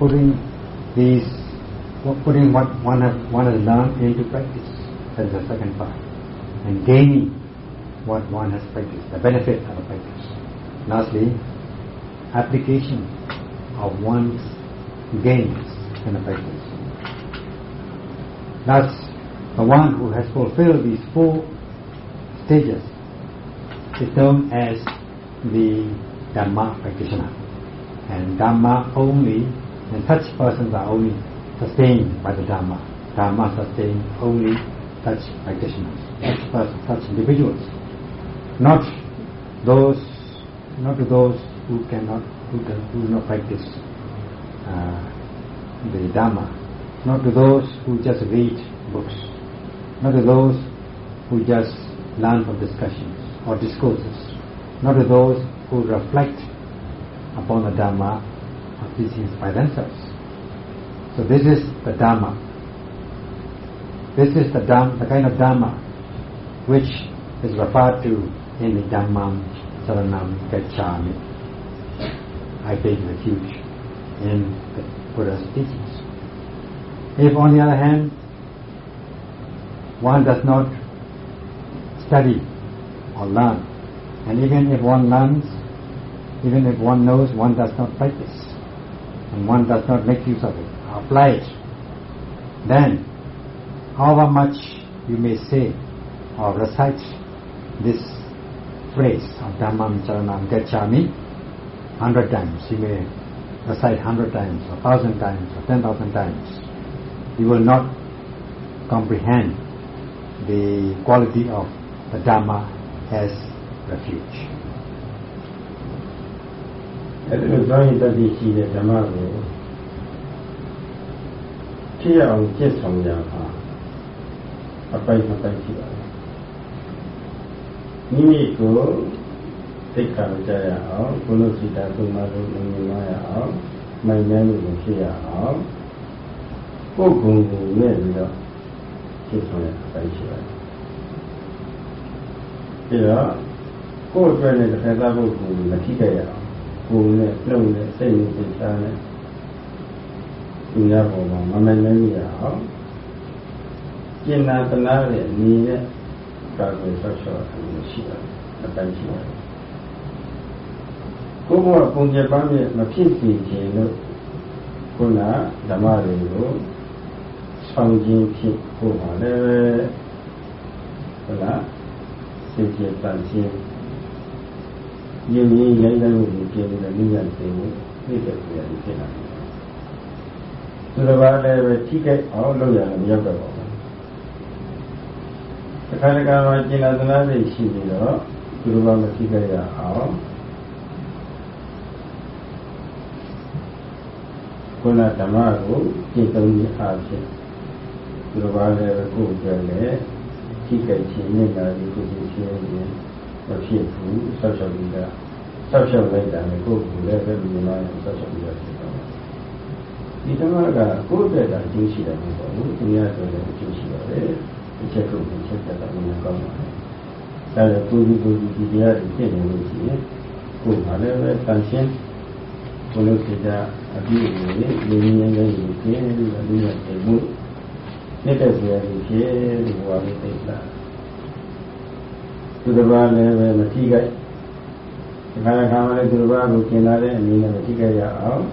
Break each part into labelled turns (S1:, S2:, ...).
S1: putting these, putting what one has, one has learned into practice. That is the second part. And gaining what one has practiced, the benefit of practice. Lastly, application of one's gains in the practice. Thus, the one who has fulfilled these four stages is known as the Dhamma practitioner. And Dhamma only, and such persons are only sustained by the Dharma. Dharma sustained only such practitioners, such persons, such individuals. Not those, not those who cannot, who, who do not practice uh, the Dharma. Not to those who just read books. Not to those who just learn from discussions or discourses. Not to those who reflect upon the Dhamma of teachings by themselves. So this is the Dhamma. This is the the kind of Dhamma which is referred to in the Dhammam Saranam Gacchami. I take refuge in the Buddha's teachings. If on the other hand, one does not study or learn, and even if one learns, even if one knows, one does not practice, and one does not make use of it, apply it, then however much you may say or recite this phrase of Dhammam Saranam Gacchami, hundred times, you may recite hundred times, or thousand times, or ten thousand times, you will not comprehend the quality of the Dhamma as refuge.
S2: အဲ့ဒီလိုသွားရင်တတိရှိတဲ့ဓမ္မကိုဖြစ်အောင်ကျင့်ဆောင်ကြပါအပိုက်မပိုက်ရှိပါတယ်မိမိကိုသိက္ခာကြရအောင်ဘုလို့စိတ္တသုံးပါးလုံးမြင်ရအောင်မိုင်မဲမှုကိုဖြစ်ရအောင်ကိုယ်ကုံကိုနဲ့ပြီးတော့ကျင့်ဆောင်ရအပိုက်ရှိပါတယ်ပြီးတော့ကိုယ်အတွက်နဲ့တစ်ခါသားပုဂ္ဂိုလ်မထိခဲ့ရအောင် ကိုယ်နဲ့နှုတ်နဲ့စိတ်နဲ့စိတ်သားနဲ့ဒီရပေါ်မှာမမဲမဲရအောင်ကျင်နာတနာတဲ့နေနဲ့ကာကွယ်ဆောက်ရှောက်မှုရှိတယ်အတိုင်းရှိတယ်ကိုယ်ကပုံကျပန်းနဲ့မဖြစ်စီခြင်းလို့ခုနဓမ္မတွေကိုဆောင်ခြင်းဖြစ်ဖို့ပါလေဟုတ်လားစိတ်ကျေတန်ခြင်းရင်းရင်းရိုင်းရိုင်းမှုကို ပြင်ပြီးတော့မြင့်စေမှုသိတဲ့ကြရဖြစ်လာတယ်။သူတစ်ပါးလည်းပဲထိခိုက်အောင်လုပ်ရလည်းမရောက်တော့ပါဘူး။တစ်ခါတစ်ခါမှကျင်လာသလားစိတ်ရှိပြီးတော့သူတစ်ပါးမထိခိုက်ရအောင်ခုနဓမ္မကိုကြည်သုံးခြင်းအားဖြင့်သူတစ်ပါးလည်းကိုယ်အတွက်လည်းထိခိုက်ခြင်းနဲ့လာပြီးကိုယ်ချင်းချင်းမဖြစ်ဘူးဆောက်ရှောက်ပြီးသား ဆောက်ရှောက်လိုက်တာနဲ့ကိုယ်ကလည်းပဲမြင်လာရင်ဆောက်ရှောက်ပြီးသားဖြစ်သွားတယ်ဒီဓမ္မကကိုယ်အတွက်ကအကျိုးရှိတယ်မဟုတ်ဘူးသူများအတွက်လည်းအကျိုးရှိပါတယ်အချက်ကိုအချက်တက်တာလည်းကောင်းပါတယ်ဒါလည်းကိုယ်ဒီကိုယ်ဒီတရားတွေသိနေလို့ရှိရင်ကိုယ်ကလည်းပဲတန်ရှင်းဘုလို့စိတ်အပြည့်အဝနေနေနေနေနေပြင်းပြီးတော့လူရတဲ့မှုနေတဲ့ဆရာကြီးဖြစ်ဒီဘဝလေးသိတာသူတစ်ပါးလည်းပဲမထိခိုက် ဒီခါခါမှလည်းသူတစ်ပါးကိုကျင်လာတဲ့အနေနဲ့မထိခိုက်ရအောင်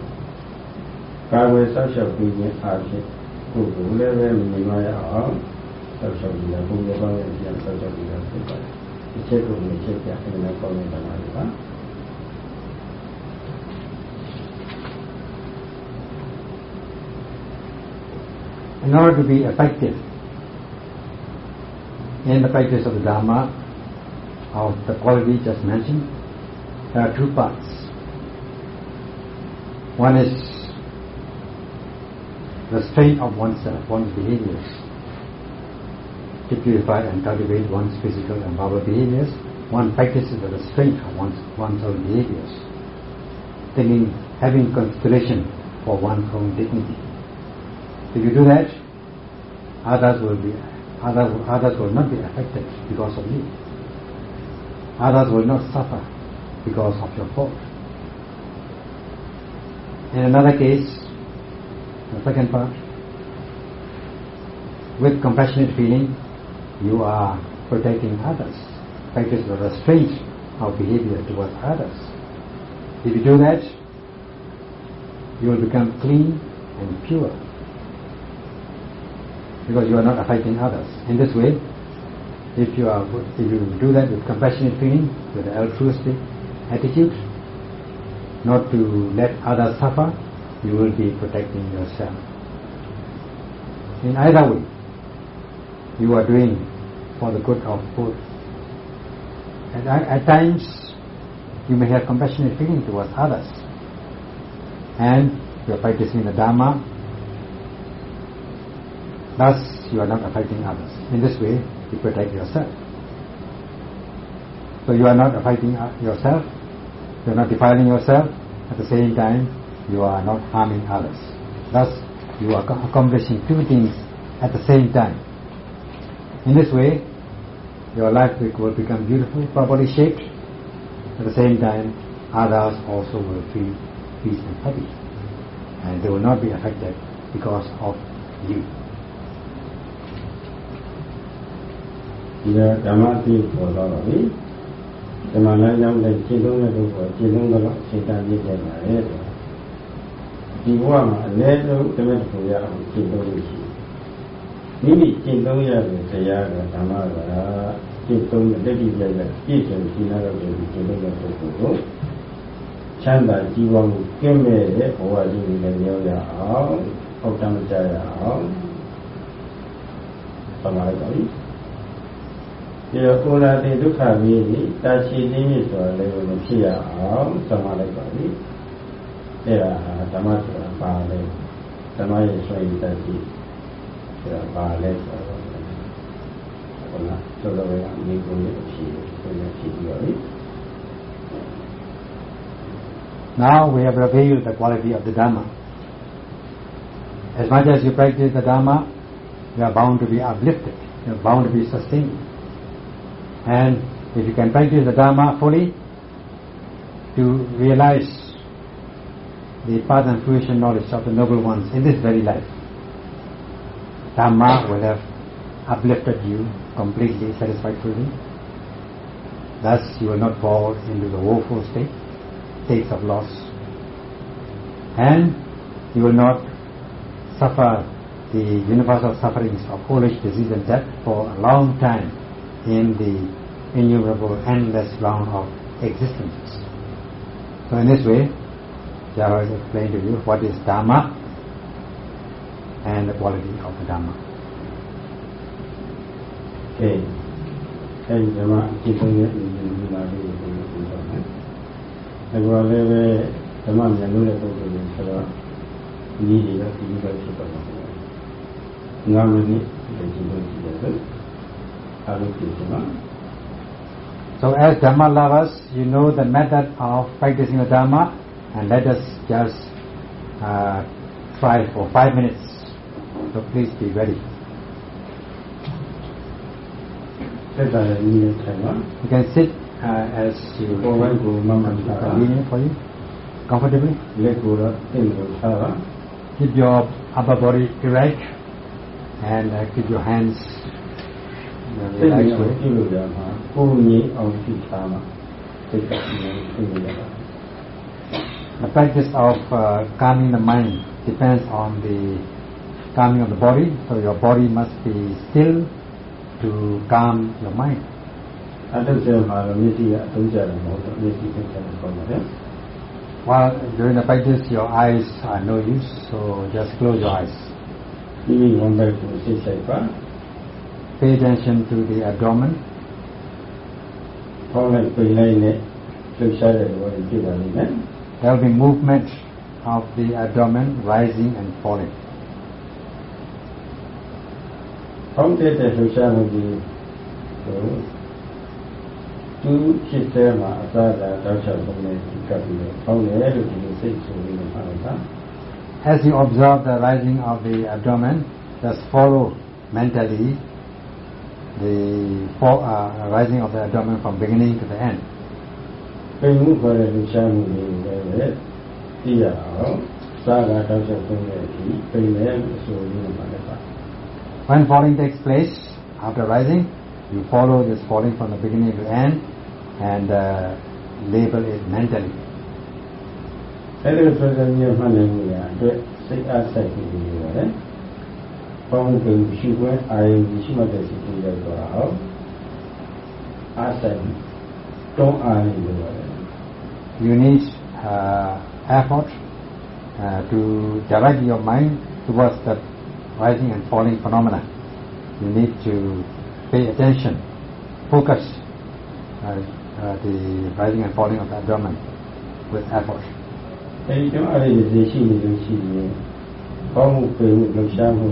S2: ကာဝယ်ဆောက်ရှောက်ပြီးခြင်းအားဖြင့်ကိုယ်ကိုလည်းပဲမြင်မရအောင်ဆောက်ရှောက်ပြီးတော့ဘုရားကောင်းရဲ့ပြန်ဆောက်ရှောက်ပြီးတော့ဖြစ်ပါတယ်ဒီချက်ကိုမြင်ချက်ပြအဲ့ဒါကောင်းတဲ့ဓမ္မတွေပါ
S1: In order to be effective in the practice of the Dharma, of the quality just mentioned, there are two parts. One is restraint of oneself, one's behaviors, to purify and cultivate one's physical and verbal behaviors. One practices the restraint of one's, one's own behaviors, thinking, having consideration for one's own dignity. If you do that, others will be others, others will not be affected because of you. Others will not suffer because of your fault. In another case, the second part. With compassionate feeling, you are protecting others. Practice the restraint of behavior towards others. If you do that, you will become clean and pure. Because you are not affecting others. In this way, if you are if you do that with compassionate feeling, with altruistic attitude, not to let others suffer, you will be protecting yourself. In either way, you are doing for the good of both. At times, you may have compassionate feeling towards others, and you are practicing the Dharma. Thus, you are not affecting others. In this way, you protect yourself. So you are not affecting uh, yourself, you are not defiling yourself, at the same time you are not harming others. Thus you are accomplishing two things at the same time. In this way, your life will become beautiful, properly shaped. At the same time, others also will feel peace and happy. And they will not be affected because of you.
S2: ဒီဓမ္မအသိပေါ်တော့ပြီ ဓမ္မလမ်းကြောင်းနဲ့ရှင်းသုံးတဲ့ပုဂ္ဂိုလ်ရှင်းသုံးတော့ရှင်းတတ်ရတဲ့ပါလေဒီဘဝမှာအနည်းဆုံးတမက်ကိုရအောင်ရှင်းသုံးလို့ရှိမိမိရှင်းသုံးရတဲ့တရားကဓမ္မကရှင်းသုံးတဲ့တတိယရဲ့ပြည့်စုံရှင်းလာတော့ဒီရှင်းသုံးတဲ့ပုဂ္ဂိုလ်ကိုချမ်းသာကြည်ဝမှုကင်းမဲ့တဲ့ဘဝကြီးတွေလည်းရောက်ရအောင်အောက်တမ်းကြရအောင်သမားလိုက်ပါပြီ ဒီတော့ကိုယ်လာတဲ့ဒုက္ခကြီးတာချီတင်းမြစ်ဆိုတာလည်းမဖြစ်ရအောင်သမာလိုက်ပါပြီအဲ့ဒါဟာဓမ္မဆိုတာပါလေဓမ္မရဲ့ဆွေတတ်ကြီးဆိုတာပါလေဆိုတော့ဟုတ်လားဆိုတော့ဒီကိုယ်ရဲ့ဖြစ်ဖြစ်ဖြစ်ပြီးတော့
S1: Now we have revealed the quality of the Dhamma. As much as you practice the Dhamma, you are bound to be uplifted, you are bound to be sustained. And if you can practice the Dharma fully, to realize the path and fruition knowledge of the noble ones in this very life, Dharma will have uplifted you completely, satisfactorily. Thus you will not fall into the woeful state, states of loss. And you will not suffer the universal sufferings of age, disease and death for a long time in the innumerable endless round of existences. So in this way, Java has explained to you what is Dharma and the quality of the Dharma.
S2: Okay. အဲဒီဓမ္မအကျင့်သုံးရဲ့ဒီမှာလေးကိုပြောပြတော့မယ်။ဒါကလည်းပဲဓမ္မဉာဏ်လို့တဲ့ပုဂ္ဂိုလ်တွေဆိုတော့ဒီတွေကဒီလိုပဲဖြစ်တော့တယ်။ငါမနစ်ဒီလိုရှိတယ်။
S1: so as Dhamma lovers, you know the method of practicing the Dhamma and let us just uh, try for five minutes. So please be ready. You can sit uh, as you convenient for you, comfortably. Keep your upper body erect and uh, keep your hands
S2: စိတ်နဲ့ပြုလို့ရမှာကိုယ်ငြိမ်အောင်ပြုထားမှာစိတ်ကငြိမ်ပြုလို့ရပါ
S1: The practice of uh, calming the mind depends on the calming of the body. So your body must be still to calm your mind.
S2: အတုစေမှာတော့မျက်စိကအတုကြတယ်မဟုတ်တော့မျက်စိသိချင်တယ်ပေါ့နော်
S1: While during the practice your eyes are no use, so just close your eyes.
S2: ဒီဝန်ဘက်ကိုစိတ်ဆိုင်ပါ
S1: Pay attention to the abdomen.
S2: ဖောင်းလိုက်ပိန်လိုက်နဲ့လှုပ်ရှားတဲ့ဘောတွေဖြစ်ပါလိမ့်မယ်
S1: There will be movement of the abdomen rising and falling.
S2: ဖောင်းတဲ့တဲ့လှုပ်ရှားမှုဒီသူဖြစ်တဲ့မှာအသာသာတောက်ချပုံနဲ့ဒီကပ်ပြီးတော့ဖောင်းတယ်လို့ဒီလိုစိတ်ဆိုပြီးတော့မှာတာ
S1: As you observe the rising of the abdomen, just follow mentally the fall, uh, rising of the abdomen from beginning to the end.
S2: ပိန်မှုခေါ်တဲ့လှူရှားမှုတွေကိုလည်းသိရအောင်
S1: So
S2: စားတာတောက်ချက်ဆုံးတဲ့အထိပြိမယ်အဆိုရင်းမှာလည်းပါ
S1: When falling takes place after rising, you follow this falling from the beginning to end and uh, label it mentally.
S2: အဲ့ဒီဆိုတဲ့ညမှတ်နေမှုရအတွက်စိတ်အားစိုက်ပြီးနေရတယ်။ ပေါင်းပြီးရှိခွင့်အာရုံရှိမှတဲ့စိတ်ကြီးရောက်သွားအောင်အားစိုက်တွန်းအားနေရတယ်
S1: You need uh, effort uh, to direct your mind towards the rising and falling phenomena. You need to pay attention, focus uh, uh, the rising and falling of the abdomen with effort.
S2: အဲဒီတော့အဲ့ဒီသိရှိနေလို့ရှိရင်ပေါင်းမှုပြေမှုလှုပ်ရှားမှု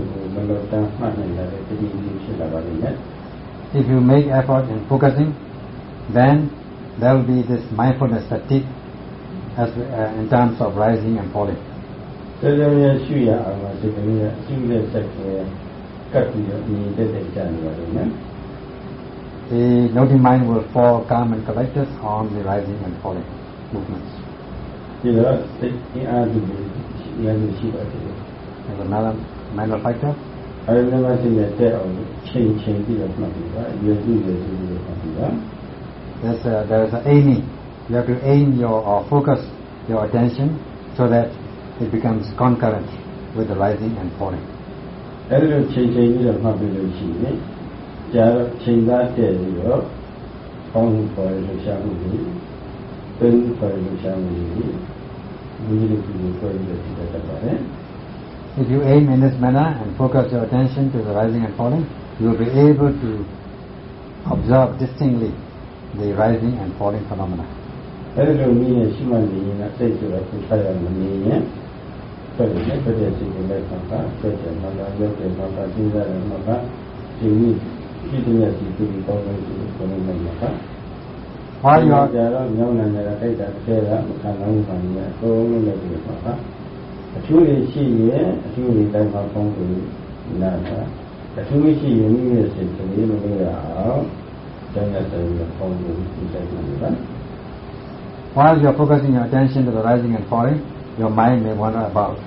S1: if you make effort in focusing, then there will be this mindfulness that as, uh, in terms of rising and falling. The noting mind will fall calm and collected on the rising and falling movements. There's another mental factor.
S2: ။အဲဒီမှာစိတ်နဲ့တက်အောင်ချိန်ချိန်ပြီးတော့မှတ်ပြီးပါ။ရွယ်စုရွယ်စုပြီးတော့မှတ်ပြီးပါ
S1: There's a, there's an aiming. You have to aim your or focus your attention so that it becomes concurrent with the rising and falling.
S2: ။အဲဒီလိုချိန်ချိန်ပြီးတော့မှတ်ပြီးလို့ရှိရင်ကြာတော့ချိန်သားတက်ပြီးတော့ပေါင်းမှုပေါ်ရလို့ရှားမှုတွေပင်းပေါ်ရလို့ရှားမှုတွေဘုရားလူကြီးကိုပြောပြီးတော့ဒီတက်ပါတယ်။
S1: If you aim in this manner and focus your attention to the rising and falling, you will be able to observe distinctly the rising and falling phenomena.
S2: အဲဒီလိုနည်းနဲ့ရှိမှနေရင်စိတ်ဆိုတော့ကိုထားရမနေရင်ဆက်ပြီးနဲ့ပြည့်စုံတဲ့လက်ခံတာဆက်ကြမှာလာရောက်တယ်မှာပါစဉ်းစားတယ်မှာပါဒီနည်းဒီတည်းရဲ့ဒီဒီပေါင်းလို့ဒီကိုနေမှာပါ
S1: While you
S2: ကြ
S1: are
S2: တော့ညောင်းနေတယ်တိုက်တာဆဲတာမခံနိုင်ဘူးပါနေအကုန်လုံးလည်းဒီမှာပါ အထူးလေးရှိရင်အထူးလေးတိုင်းမှာပေါင်းပြီးနာတာအထူးလေးရှိရင်မိရဲ့စိတ်ကလေးမလို့ရအောင်ကျန်တဲ့စိတ်ကိုပေါင်းပြီးဒီတိုင်းမှာပါ
S1: while you are focusing your attention to the rising and falling, your mind may wander about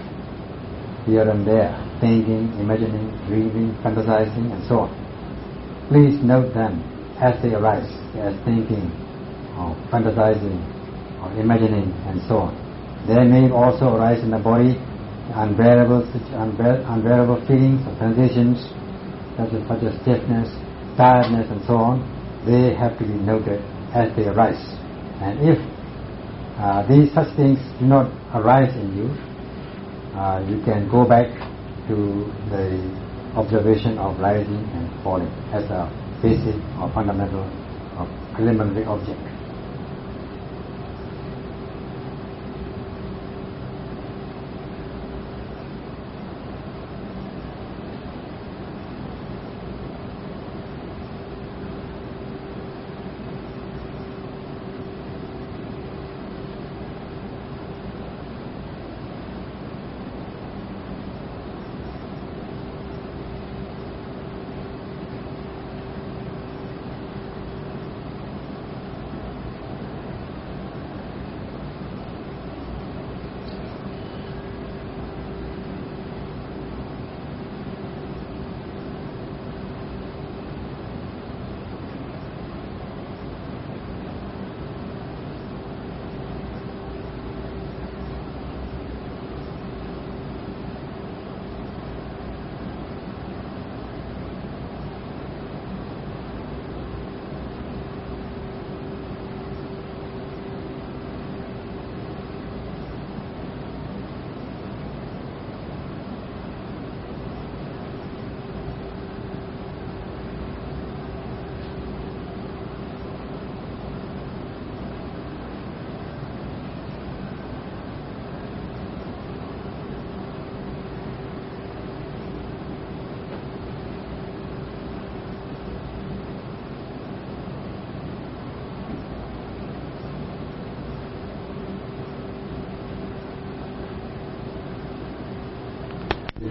S1: here and there, thinking, imagining, dreaming, fantasizing, and so on. Please note them as they arise, as thinking, or fantasizing, or imagining, and so on. They may also arise in the body, unbearable, unbearable feelings or sensations, such as, such as stiffness, tiredness, and so on. They have to be noted as they arise. And if uh, these such things do not arise in you, uh, you can go back to the observation of rising and falling as a basic or fundamental or preliminary object.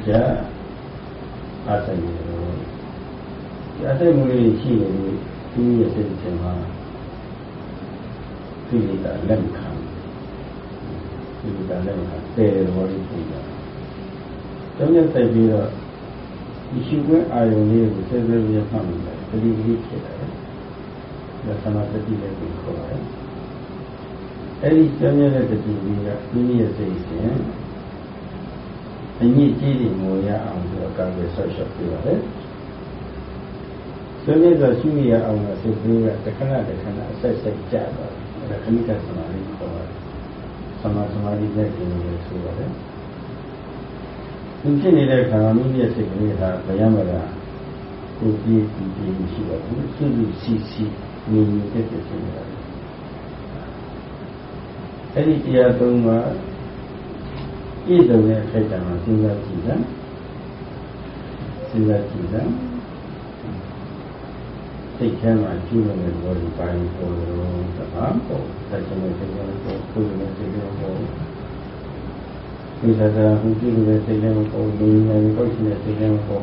S2: ကြအားဆိုင်နေတော့ဒီအစိတ်မလေးရှိနေလို့ဒီရဲ့စိတ်ချင်းမှာဒီလိုကလက်မခံဘဒီလိုလည်းမှာပယ်တယ်ဘောလေးပုံကြ။ကျောင်းရက်တိုက်ပြီးတော့ဒီရှိခွင့်အာယုံလေးကိုစဲစဲရမှတ်မိတယ်။ပရိပိဖြစ်တယ်။ဒါသမာဓိလည်းကိုခေါ်တယ်။အဲဒီကျောင်းရက်တဲ့တတိကြီးကမိမိရဲ့စိတ်ရှင် အညစ်အကြေးတွေငိုရအောင်ဆိုတော့ကာကွယ်ဆောက်ရှောက်ပြပါတယ်။ဆွေးနွေးဆိုရှိရအောင်လို့စိတ်ကလေးကတခဏတခဏအဆက်ဆက်ကြသွားတယ်။ဒါခဏကသမာဓိခေါ်ပါတယ်။သမာသမာဓိနဲ့ကျင်းနေဆိုပါတယ်။ဒီဖြစ်နေတဲ့ခန္ဓာမိမိရဲ့စိတ်ကလေးဟာဘယံမကကိုကြည့်ကြည့်ကြည့်ရှိတော့ဘူး။စိတ်စီစီနေနေတဲ့ဖြစ်နေတာ။အဲ့ဒီတရားသုံးပါး ပြည့်စုံတဲ့အခိုက်အတန့်မှာစဉ်းစားကြည့်တယ်။စဉ်းစားကြည့်တယ်။စိတ်ထဲမှာကျူးလွန်တဲ့ဘောဒီပိုင်းပေါ်လို့သဘာပေါ်တက်ချင်တဲ့စိတ်ကလေးပေါ်ကိုယ်ရဲ့စိတ်ကလေးပေါ်ဒီစကားဟူကျူးလွန်တဲ့စိတ်ကလေးပေါ်လူငယ်ကိုရှိတဲ့စိတ်ကလေးပေါ်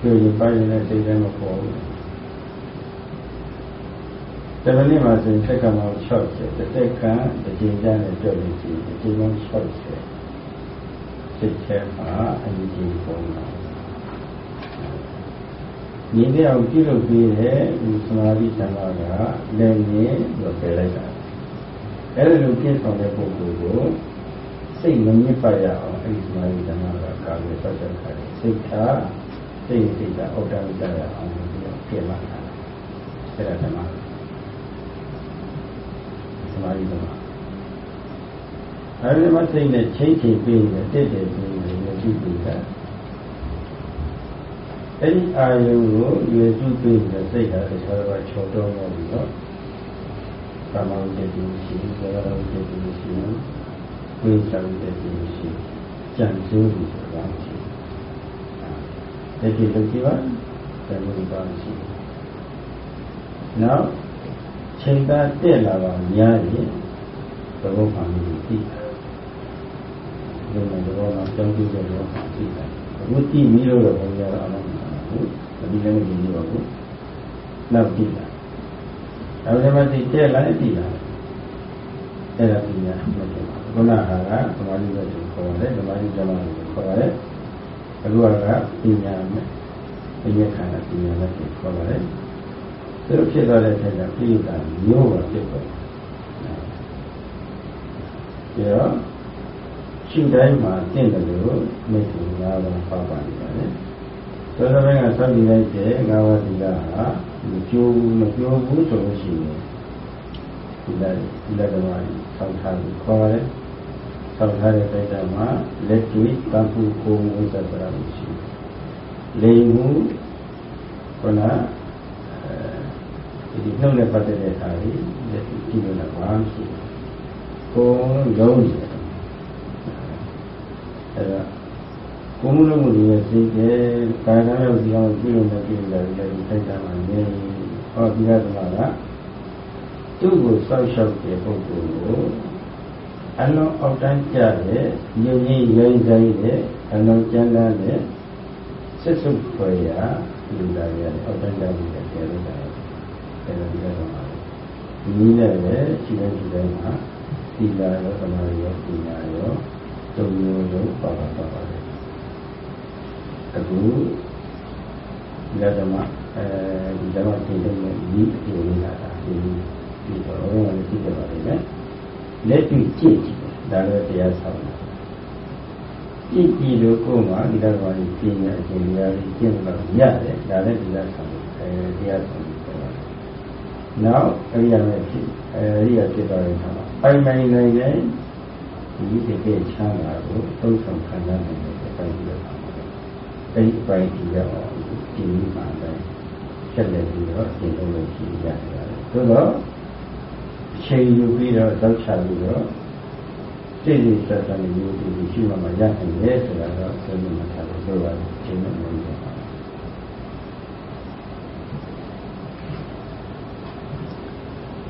S2: ပြောရင်ပိုင်းတဲ့စိတ်ကလေးပေါ် တပည့်မှာဆိုရင်စက္ကန့်ပေါင်း60တစ်စက္ကန့်တစ်ချိန်ကျနဲ့ပြောလို့ရှိရင်တစ်ချိန်ပေါင်း60စိတ်ထဲမှာအရင်ကြီးပုံလာမြင်တဲ့အောင်ပြုလုပ်ပြီးတဲ့ဒီသမာဓိသမားကလည်းငင်းလို့ပြောလိုက်တာအဲ့ဒါလိုပြည့်စုံတဲ့ပုဂ္ဂိုလ်ကိုစိတ်မမြင့်ပါရအောင်အဲ့ဒီသမာဓိသမားကကာကွယ်ဆောက်ရှောက်ထားတယ်စိတ်ထားစိတ်စိတ်ကအောက်တန်းကြရအောင်ပြီးတော့ပြည့်လာတာအဲ့ဒါသမား သမာဓိသမားအဲဒီမှာစိတ်နဲ့ချိန်ချိန်ပြီးနေတက်တယ်ပြီးနေပြုပြီးတာအဲ့ဒီအာယုံကိုရွေစုပြီးတဲ့စိတ်ဟာတခြားဘာချော်တော့လို့ပြီးတော့ကာမဝိတ္တိရှိဇဂရဝိတ္တိရှိဝိသဝိတ္တိရှိကြံစည်ပြီးဆိုတာရှိအဲ့ဒီလိုကြည့်ပါဘယ်လိုပါရှိနောက် ချိန်သာတက်လာပါများရင်သဘောမှန်ပြီးသိတာဒီမှာတော့ကြောင်းကြည့်တဲ့တော့သိတာအခုကြည့်ပြီးတော့ဘုရားအမှန်ဘူးဒီလည်းမကြည့်ပါဘူးနောက်ကြည့်တာအဲဒီမှာသိတဲ့လိုက်ကြည့်တာအဲ့ဒါပညာမှတ်တယ်ခုနဟာကသမာဓိပဲခေါ်ရတယ်သမာဓိဇမန်ကိုခေါ်ရတယ်အခုကပညာနဲ့ပညာခန္ဓာပညာနဲ့ခေါ်ရတယ် သူဖြစ်သွားတဲ့အခါကျပြိတ္တာမျိုးပါဖြစ်သွားတယ်ဒါတော့ရှုတိုင်းမှာတင့်တယ်လို့မိတ်ဆွေများပါပါပါနေပါတယ်သောတပင်ကသတ်ပြီးလိုက်တဲ့ငါးပါးသီလဟာမကျိုးမကျိုးဘူးဆိုလို့ရှိရင်ဒီလက်ဒီလက်ကမှဆောက်ထားပြီးခေါ်ရတယ်ဆောက်ထားတဲ့စိတ်ဓာတ်မှာလက်တွေ့တန်ဖိုးကိုဝိသပရာလို့ရှိတယ်လိမ်မှုခန္ဓာအဲ ဒီနှုတ်နဲ့ပတ်သက်တဲ့အခါကြီးလက်တွေ့ကြည့်လို့လည်းဘာမှမရှိဘူးကိုယ်လုံးနေတယ်အဲဒါကိုမှုလုံးမှုတွေရဲ့စိတ်ကကာယကံရောက်စီအောင်ပြုလို့မပြုလို့လည်းဒီစိတ်ကမှနေဟောဒီကသမားကသူ့ကိုစောက်ရှောက်တဲ့ပုဂ္ဂိုလ်ကိုအလုံးအောက်တန်းကြတဲ့ညဉ့်ညဉ့်ရိုင်းဆိုင်တဲ့အလုံးကျမ်းသားတဲ့စစ်စုပ်ဖွယ်ရာလူသားတွေအောက်တန်းကြတဲ့ကျေလို့တာ အဲ့ဒါဒီကသမားဒီနည်းနဲ့လည်းရှိတဲ့ဒီတိုင်းမှာသီလရောသမာဓိရောပညာရောသုံးမျိုးလုံးပါပါပါပါတယ်အခုဒီဓမ္မအဲဒီဓမ္မသင်တဲ့ဒီအကျိုးလေးလာတာဒီဒီတော့လည်းသိကြပါလိမ့်မယ်လက်တွေ့ကြည့်ကြည့်ဒါလည်းတရားဆောင်တာကြည့်ကြည့်လို့ကိုယ်မှာဒီဓမ္မကြီးပြင်းရအချိန်တရားကြီးကျင့်လို့ရတယ်ဒါလည်းတရားဆောင်တယ်တရားဆောင်တယ် နောက်အရိယာမဲ့ဖြစ်အရိယာဖြစ်သွားတဲ့အခါမှာပိုင်ပိုင်နိုင်နိုင်ဒီတကယ်ချမ်းသာကိုသုံးဆောင်ခံရနိုင်တဲ့အပိုင်းတွေပါအဲ့ဒီပိုင်းဒီတော့ဒီမှာလည်းဆက်လက်ပြီးတော့သင်လို့ရှိရတယ်။သို့တော့အချိန်ယူပြီးတော့တောက်ချပြီးတော့စိတ်ကြီးဆက်ဆံနေမျိုးဒီရှိမှမရနိုင်လေဆိုတာတော့သိနေမှာထားလို့ပြောပါတယ်အချိန်နဲ့မလို့ပါ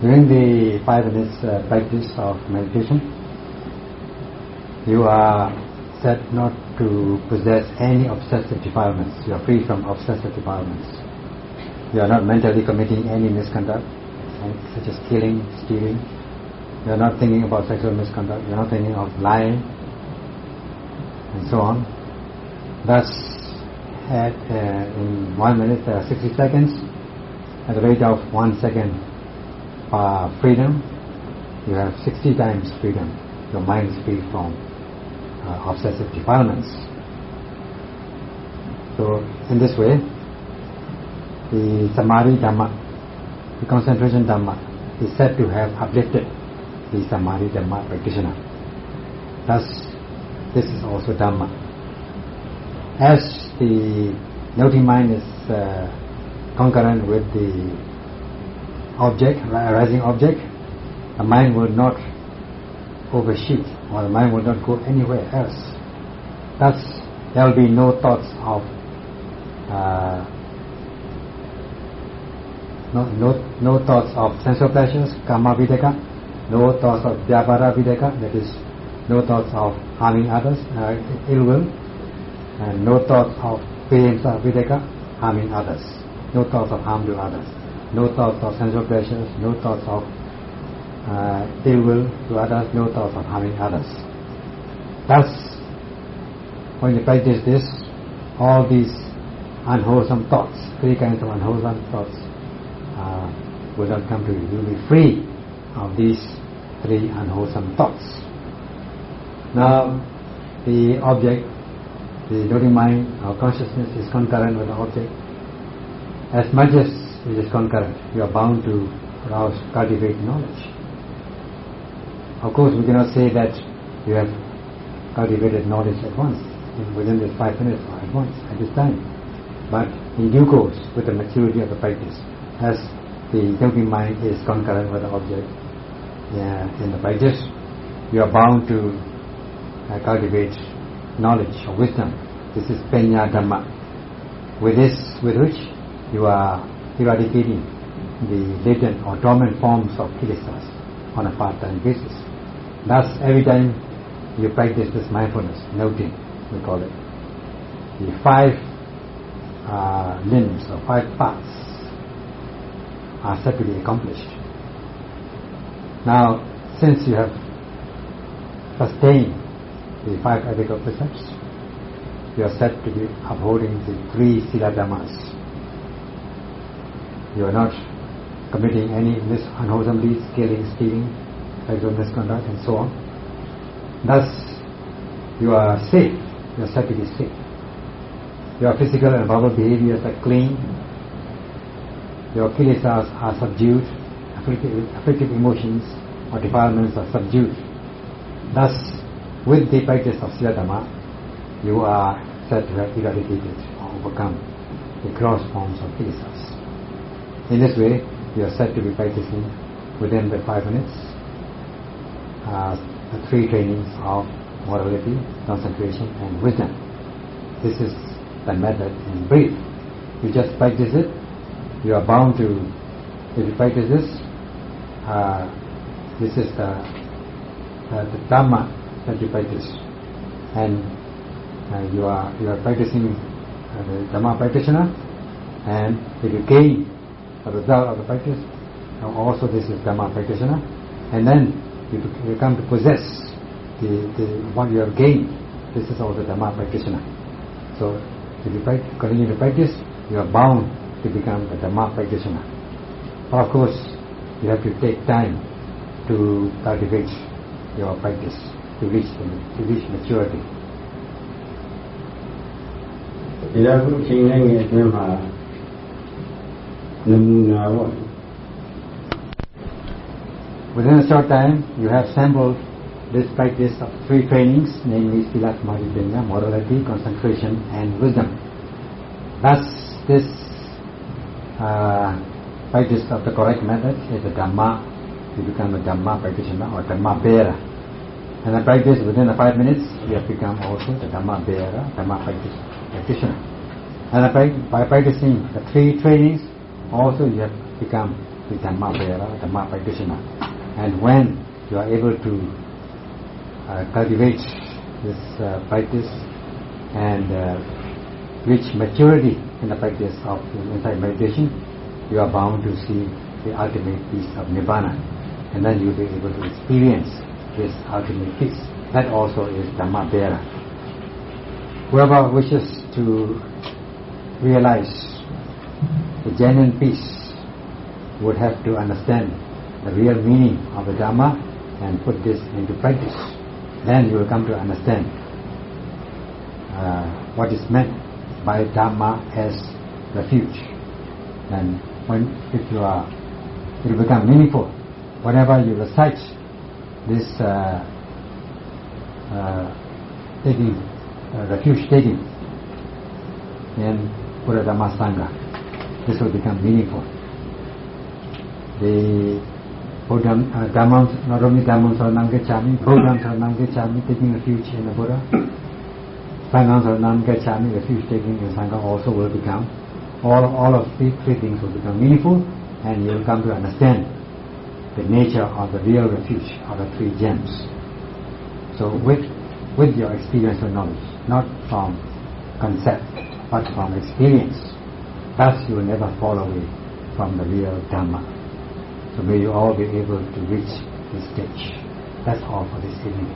S1: During the five minutes uh, practice of meditation, you are said not to possess any obsessive defilements. You are free from obsessive defilements. You are not mentally committing any misconduct, right, such as killing, stealing, You're not thinking about sexual misconduct. You're not thinking of lying and so on. Thus, at, uh, in one minute there are 60 seconds. At the rate of one second per freedom, you have 60 times freedom. Your mind is free from uh, obsessive defilements. So, in this way, the samadhi dhamma, the concentration dhamma, is said to have uplifted the samadhi dhamma practitioner. Thus, this is also dhamma. As the noting mind is uh, concurrent with the object, arising object, the mind will not overshoot or the mind will not go anywhere else. Thus, there will be no thoughts of uh, no, no, no thoughts of sensual pleasures, kama vitakka, no thoughts of vyapada vitakka, that is, no thoughts of harming others, uh, ill will, and no thoughts of vihimsa vitakka, harming others, no thoughts of harm to others, no thoughts of sensual pleasures, no thoughts of uh, ill will to others, no thoughts of harming others. Thus, when you practice this, all these unwholesome thoughts, three kinds of unwholesome thoughts, uh, will not come to you. You will be free of these three unwholesome thoughts. Now, the object, the noting mind, our consciousness is concurrent with the object. As much as it is concurrent, you are bound to arouse, cultivate knowledge. Of course, we cannot say that you have cultivated knowledge at once, within this five minutes or at once, at this time. But in due course, with the maturity of the practice, as the thinking mind is concurrent with the object yeah, in the practice, you are bound to uh, cultivate knowledge or wisdom. This is penya dhamma. With this, with which you are eradicating the latent or dormant forms of kilesas on a part-time basis. Thus, every time you practice this mindfulness, noting, we call it, the five uh, limbs or five parts are be accomplished. Now, since you have sustained the five ethical precepts, you are said to be upholding the three sila dhammas. You are not committing any mis- unwholesome deeds, killing, stealing, sexual misconduct, and so on. Thus, you are safe. Your are is safe. Your physical and verbal behaviors are clean. Your kilesas are subdued. Afflictive, afflictive emotions or defilements are subdued. Thus, with the practice of Sila Dhamma, you are said to have eradicated or overcome the gross forms of kilesas. In this way, you are said to be practicing within the five minutes uh, the three trainings of morality, concentration, and wisdom. This is the method in brief. You just practice it. You are bound to, if you practice this, uh, this is the, uh, the Dhamma that you practice. And uh, you are you are practicing uh, the Dhamma practitioner, and if you gain the result of the practice, now also this is Dhamma practitioner, and then you, you come to possess the, the what you have gained. This is also Dhamma practitioner. So if you practice, continue to practice, you are bound to become a Dhamma practitioner. But of course, you have to take time to cultivate your practice to reach the, to reach maturity.
S2: ဒီလိုခုချိန်နဲ့ငယ်အတွင်းမှာ
S1: Within a short time, you have assembled this practice of three trainings, namely Sila Samadhi morality, concentration, and wisdom. Thus, this uh, practice of the correct method is a Dhamma. You become a Dhamma practitioner or Dhamma bearer. And the practice within the five minutes, you have become also the Dhamma bearer, Dhamma practitioner. And by practicing the three trainings, also you have become the Dhamma bearer, Dhamma practitioner. And when you are able to uh, cultivate this uh, practice and uh, reach maturity in the practice of insight meditation, you are bound to see the ultimate peace of Nibbana. and then you'll be able to experience this ultimate peace. That also is Dhamma bearer. Whoever wishes to realize the genuine peace would have to understand the real meaning of the Dhamma and put this into practice. Then you will come to understand uh, what is meant by Dharma as refuge. And when if you are, it will become meaningful. Whenever you recite this uh, uh, taking uh, refuge taking in Buddha Dhamma Sangha, this will become meaningful. The Buddha, uh, Dhammam, not only Dhammam Saranam Gacchami, Buddham Saranam Gacchami, taking refuge in the Buddha, Sangham Saranam Gacchami, refuge taking in Sangha also will become, all, all of these three things will become meaningful and you will come to understand the nature of the real refuge of the three gems. So with, with your experiential knowledge, not from concept, but from experience, Thus, you will never fall away from the real Dhamma. So may you all be able to reach this stage. That's all for this evening.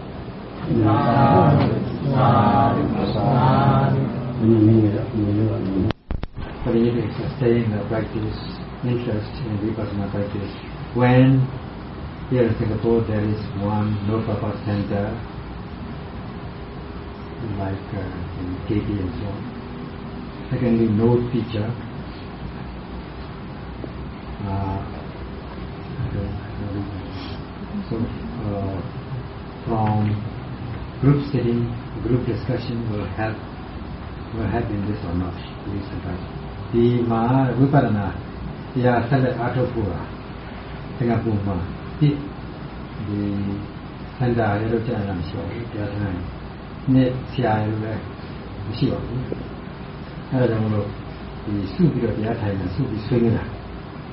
S1: But you need sustain the practice, interest in Vipassana practice. When here in Singapore there is one no-profit center like uh, in K.B. and so on. Secondly, no teacher Uh, okay, so uh, from group sitting, group discussion will help will help in this or not. Please advise. ဒီမှာဝိပဿနာတရားဆက်လက်အားထုတ်ဖို့ဟာစင်ကာပူမှာဒီဒီစင်တာရဲ့တော့ကြာလာမရှိပါဘူးတရားစခန်းနှစ်ဆရာရဲ့လည်းမရှိပါဘူးအဲဒါကြောင့်မလို့ဒီစုပြီးတော့တရားထိုင်နေစုပြီးဆွေးနေတာ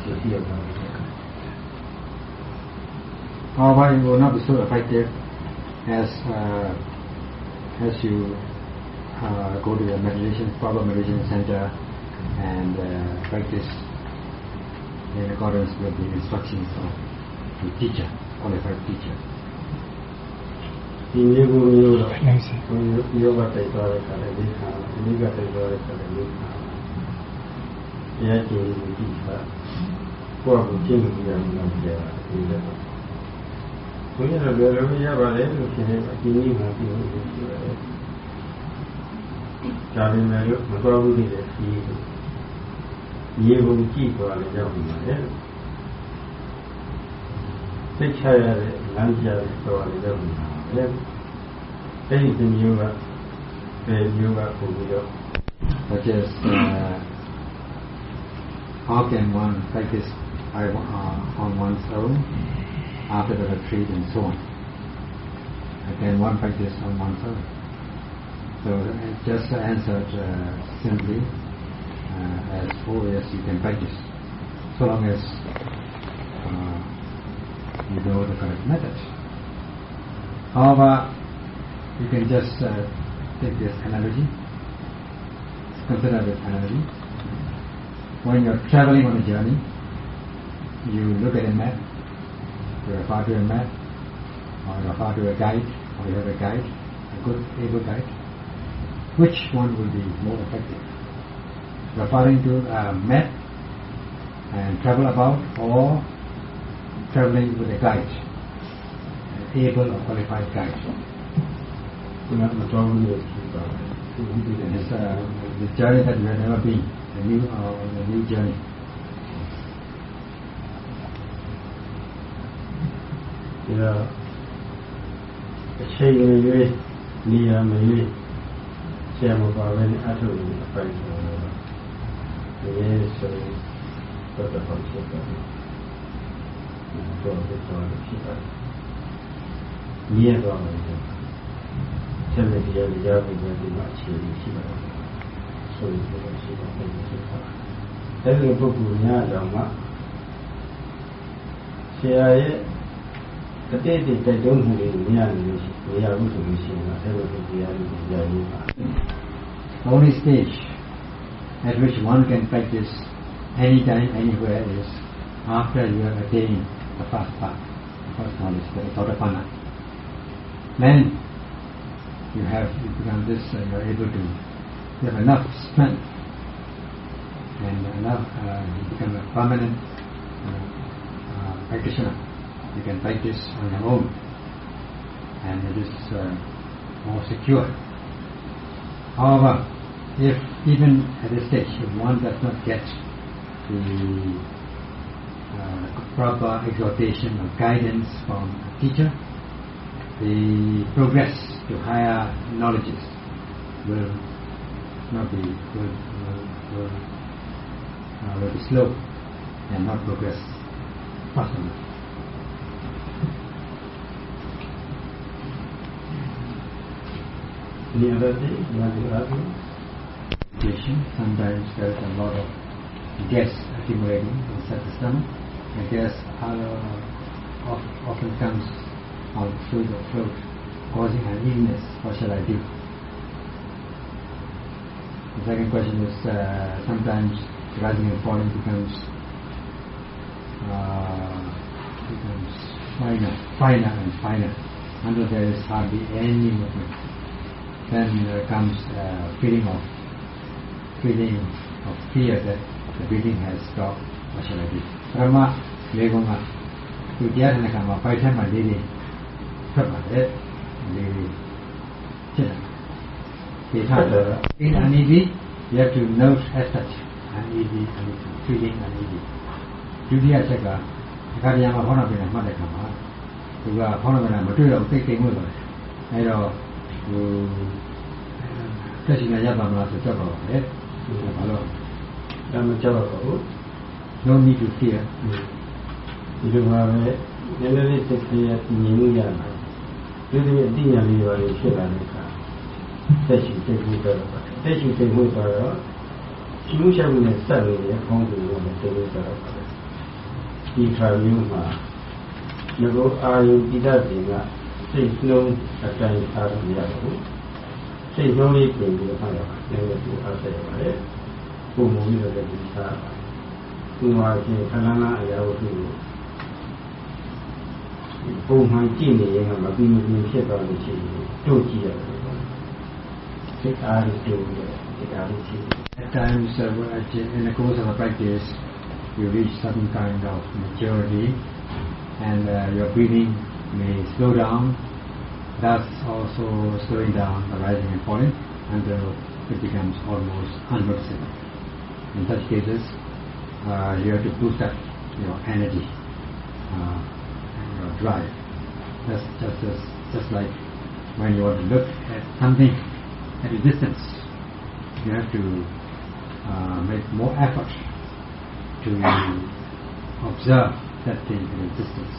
S2: ယ်
S1: However, you will not be so effective as uh, as you uh, go to a meditation, proper meditation center and uh, practice in accordance with the instructions of the teacher, qualified teacher.
S2: ဒီမျိုးမျိုးတော့ဘုန်းကြီးယောဂတိုက်သွားတဲ့ခါလည်းဒီခါအနိကတိုက်သွားတဲ့ခါလည်းဒီခါ တရားကျင့်ပြီးဒီခါကိုယ့်အကိုကျင့်ပြီးရမှာကြာဒီလည်းဘုန်းကြီးတို့လည်းလည်းရပါလေလို့ရှင်နေအဒီနည်းမှာပြီးလို့ရှိရတယ်ဒါပေမဲ့လို့မတော်ဘူးတဲ့ဒီရေဘုံကြည့်သွားလည်းရောက်နေတယ်စိတ်ချရတဲ့လမ်းပြတော့လည်းရောက်နေတာပဲအဲ့ဒီဒီမျိုးကဒီမျိုးကပုံပြီးတော့
S1: Such as uh, how can one practice uh, on one's own after the retreat and so on. How can one practice on one's own? So uh, just answered uh, simply uh, as as you can practice, so long as uh, you know the correct method. However, you can just uh, take this analogy, consider this analogy when you're traveling on a journey, you look at a map, you refer to a map, or refer to a guide, or you have a guide, a good, able guide. Which one will be more effective? Referring to a map and travel about, or traveling with a guide, an able or qualified guide? The journey that you have never been 你好，美女姐，
S2: 那个前一个月你也没羡慕八百的，二十五年赚一个，人家赚多少七百？你赚多少七百？你也赚了一千，现在直接直接一年就拿七七百。 တွေကြားဖို့ဒီမှာအခြေအနေရှိပါတယ်ဆိုရင်လည်းရှိပါတယ်ဖြစ်ပါအဲ့ဒီပုဂ္ဂိုလ်များတော့မှဆရာရဲ့တတိတိတိုက်တွန်းမှုတွေမြင်ရလို့ရှိရဘူးဆိုလို့ရှိရင်အဲ့လိုတရားတွေကြားရပါ
S1: only stage at which one can practice anytime, anywhere is after you have attained the first part, the first knowledge, the Sotapanna. Then you have you become this, uh, you are able to, you have enough strength and enough, uh, you become a permanent uh, uh, practitioner. You can practice on your own and it is uh, more secure. However, if even at this stage, if one does not get the uh, proper exhortation or guidance from a teacher, the progress to higher knowledges will not be will, will, will, uh, be slow and not progress fast enough.
S2: Any other thing you want to ask me?
S1: Meditation, Sometimes there's a lot of gas accumulating inside the stomach. The gas uh, often comes out through the throat, causing uneasiness. What shall I do? The second question is uh, sometimes rising and falling becomes uh, becomes finer, finer and finer until there is hardly any movement. Then there comes a feeling of feeling of fear that the breathing has stopped. What shall I do? Brahma Levanga Kudyanakama Paitamandini Prabhadet eh? Levi ဒီထားတယ် in uneasy you have to note as such uneasy uneasy feeling uneasy ဒုတိယချက်ကအခါတရားမှာဖောင်းနာပြန်မှတ်တဲ့ခါမှာသူကဖောင်းနာပြန်မတွေ့တော့သိသိမှုတော့တယ်အဲတော့ဟိုတက်ရှိနေရပါမလားဆိုကြောက်တော့တယ်ဘာလို့
S2: ဒါမှကြောက်တော့ဘူး
S1: no need to fear
S2: ဒီလိုပါပဲနည်းနည်းလေးစိတ်ကလေးညင်မှုရမှာဒီလိုအတိညာလေးပါလေးဖြစ်လာတဲ့အခါ သက်ရှိစိတ်မှုတော့ပါတယ်သက်ရှိစိတ်မှုတော့ရှိမှုချက်မှုနဲ့စက်လို့ရခေါင်းကိုလည်းသိလို့တော့ပါတယ်ဒီခါမျိုးမှာငကောအာယုပိဒတိကစိတ်နှလုံးအတိုင်းအားရရဘူးစိတ်နှလုံးလေးပြင်ပြီးတော့ဟောတာလည်းသူအားဆက်ရပါတယ်ပုံမှုပြီးတော့ဒီစားပါသူမှာချင်းခဏနာအရာဝတ္ထုကိုပုံမှန်ကြည့်နေရင်ကမပြီးမပြီးဖြစ်သွားလို့ရှိရင်တို့ကြည့်ရတယ် thick art is doing the.
S1: At times, uh, in the course of a practice, you reach some kind of maturity, and uh, your breathing may slow down, thus also slowing down the rising and falling until it becomes almost unnoticeable. In such cases, uh, you have to boost up your energy, uh, and your drive. That's just, just, just like when you want to look at something at a distance. You have to uh, make more effort to observe that thing in existence.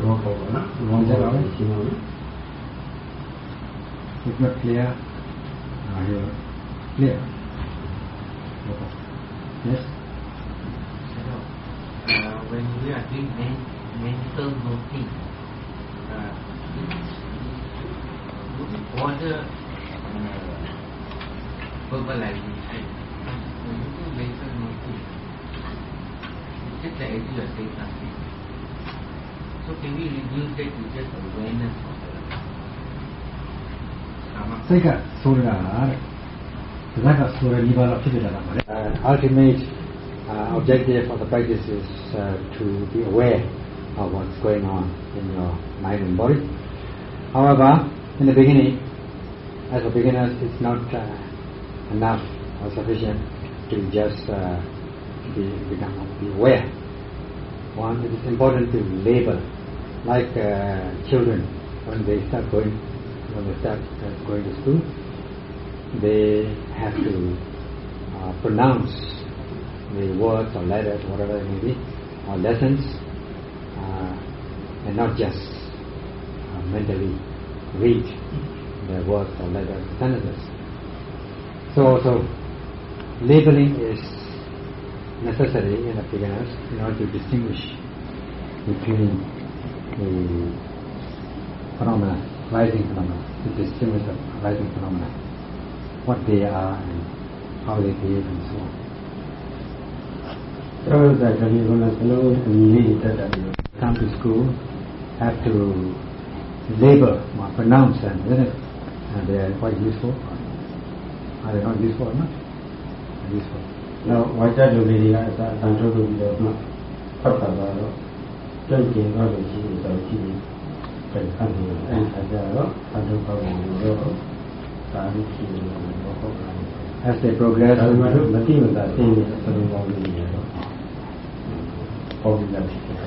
S1: distance. If you're clear, uh, you're clear. Yes?
S3: Uh, when we are doing mental noting, uh, uh. Just saying something. So can we reduce that to just awareness of the
S1: Sama? Seika, that are. Seika, Sura Nibbana Pidana. Ultimate objective of the practice is uh, to be aware of what's going on in your mind and body. However, in the beginning, as a beginner, it's not uh, enough or sufficient to just uh, be, become be aware. One, it is important to label, like uh, children when they start going, when they start uh, going to school, they have to uh, pronounce the words or letters, whatever it may be, or lessons, and not just uh, mentally read the words or letters sentences. So, so labeling is necessary in the beginners in order to distinguish between the phenomena, rising phenomena, to distinguish the rising phenomena, what they are and how they behave and so on.
S2: ကျောင်းသားကလေးကလည်းဘလို့အမြင်လေးတက်တာမျိုး
S1: Come to school, have to label, or pronounce them, isn't it? And they are quite useful. Are they not useful or not? Useful.
S2: နောက်ဝါကြလူလေးတွေကအစားအန်ထုတ်လို့ပြီးတော့မှဖတ်တာတော့ကြိုက်ကျင်တော့လို့ရှိရင်တော့ကြည့်ပြန်ဖတ်နေတယ်အဲ့ဒါကြတော့အန်ထုတ်ပါလို့တော့ဒါလေးကြည့်နေတော့ဟုတ်ပါဘူး
S1: As they progress,
S2: ဒါပေမဲ့မတိမတာသိနေသလိုပေါင်းလေးတွေတော့ပေါ်ပြီးလာဖြစ်တယ်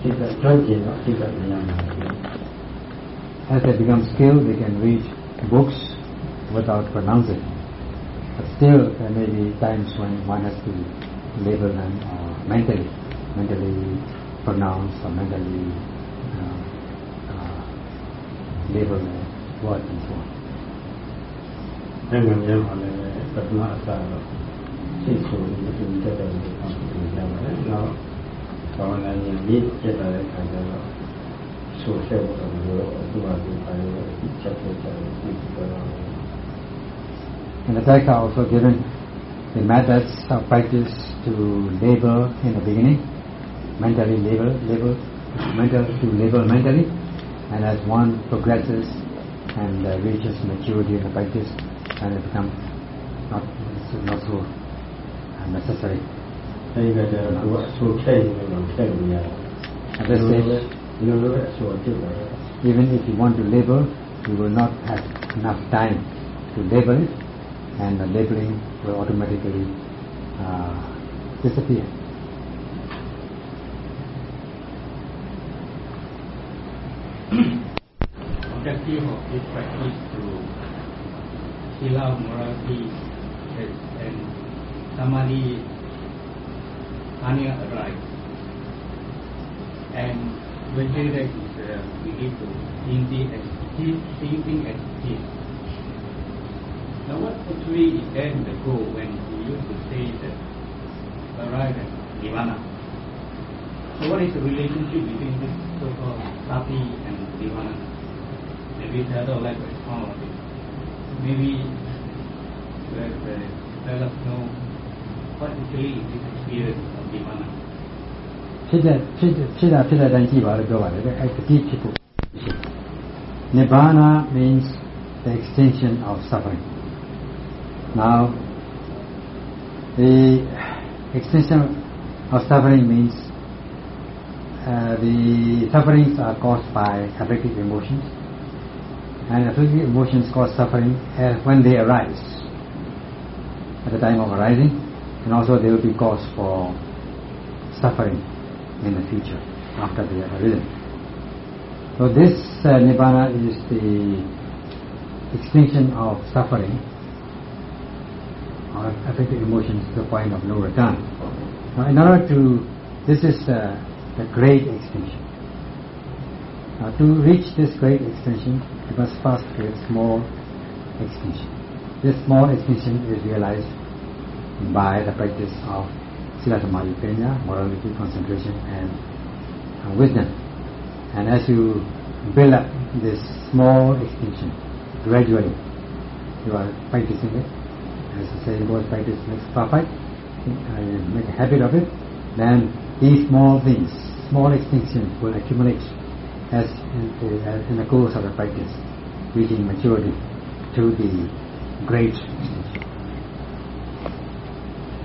S2: ဒီကကြိုက်ကျင်တော့ဒီကမရမှာ
S1: as they become skilled, they can read books without pronouncing. But still, there may be times when one has to label them uh, mentally, mentally pronounce or mentally uh, uh, label the word and so on.
S2: ให้มันเยอะพอเลยปัจจุบันสาที่สูงที่สุดจะเป็นความสูงยาวแล้วภาวนาอย่างนี้จะได้การจะ social.
S1: In the text are also given the methods of practice to label in the beginning, mentally label, label, mental to label mentally, and as one progresses and uh, reaches maturity in the practice, and it becomes not not so uh, necessary. At this stage, even if you want to label, you will not have enough time to label it, and the labeling will automatically uh, disappear.
S4: Objective of this practice to kill out morality and samadhi, anya arise, and when we that is uh, we need to seeing the as it is, as it is. Now what actually is then the goal when we used to say that arrive at nirvana? So what is the relationship between this so-called sati and nirvana? Maybe Sayadaw like to expound on it. Maybe let, uh, us know what actually is this experience of nirvana.
S1: ဖြစ်တဲ့ဖြစ်တဲ့ဖြစ်တာဖြစ်တဲ့အတိုင်းကြည့်ပါလို့ပြောပါတယ်အဲ့တတိဖြစ်ဖို့ Nibbana means the extinction of suffering. Now, the extinction of suffering means uh, the sufferings are caused by affective emotions, and affective emotions cause suffering uh, when they arise at the time of arising, and also they will be cause for suffering in the future after they have arisen. So this uh, nibbana is the extinction of suffering or affective emotions to the point of no return. Now in order to, this is uh, the great extinction. Now to reach this great extinction, you must first create small extinction. This small extinction is realized by the practice of Sila Samadhi Penya, morality, concentration and uh, wisdom. And as you build up this small extinction gradually, you are practicing it. As the saying goes, practice makes perfect. Uh, you make a habit of it. Then these small things, small extinctions will accumulate as in the, as in the course of the practice, reaching maturity to the great extinction.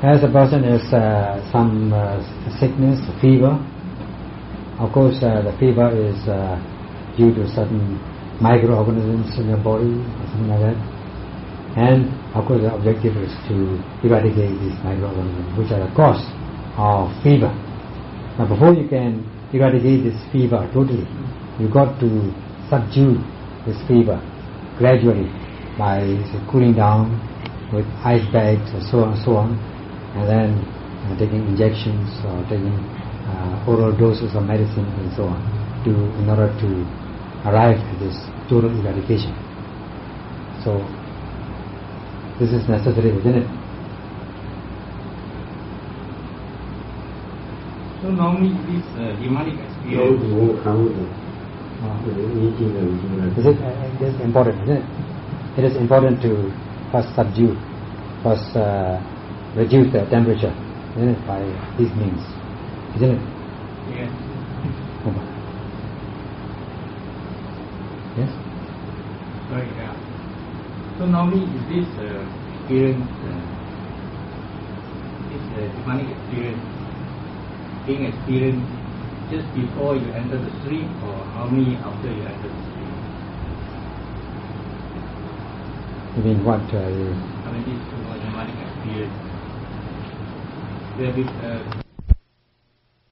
S1: As a person has uh, some uh, sickness, fever, of course uh, the fever is uh, due to certain microorganisms in your body or something like that. And of course the objective is to eradicate these microorganisms which are the cause of fever. Now before you can eradicate this fever totally, you got to subdue this fever gradually by cooling down with ice bags or so on and so on, and then uh, taking injections or taking uh, oral doses of medicine and so on to in order to arrive at this total eradication. So this is necessary, isn't it?
S4: So normally this uh, demonic
S2: 有
S1: Is it, uh, it is important, isn't it? It is important to first subdue, first uh, reduce the temperature, isn't it, by these means, isn't it?
S4: yes,
S1: Uma? Yes?
S4: sorry, yeah. So normally is this uh, experience, uh, this uh, demonic experience, being experienced just before you enter the stream or how many after you enter the stream?
S1: You mean what? Uh,
S4: I mean, two are demonic experience. Have been, uh,